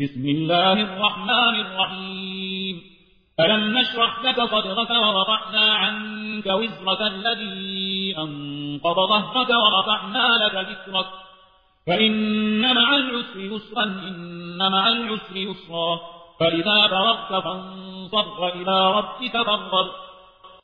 بسم الله الرحمن الرحيم. ألم نشرح لك صدرك ورفعنا عنك وزرك الذي أنقض ظهرك ورفعنا لك ذكرك. فإن مع العسر يسرا إن مع العسر يسرا. فإذا فرغت فانصر إلى ربك فارغب.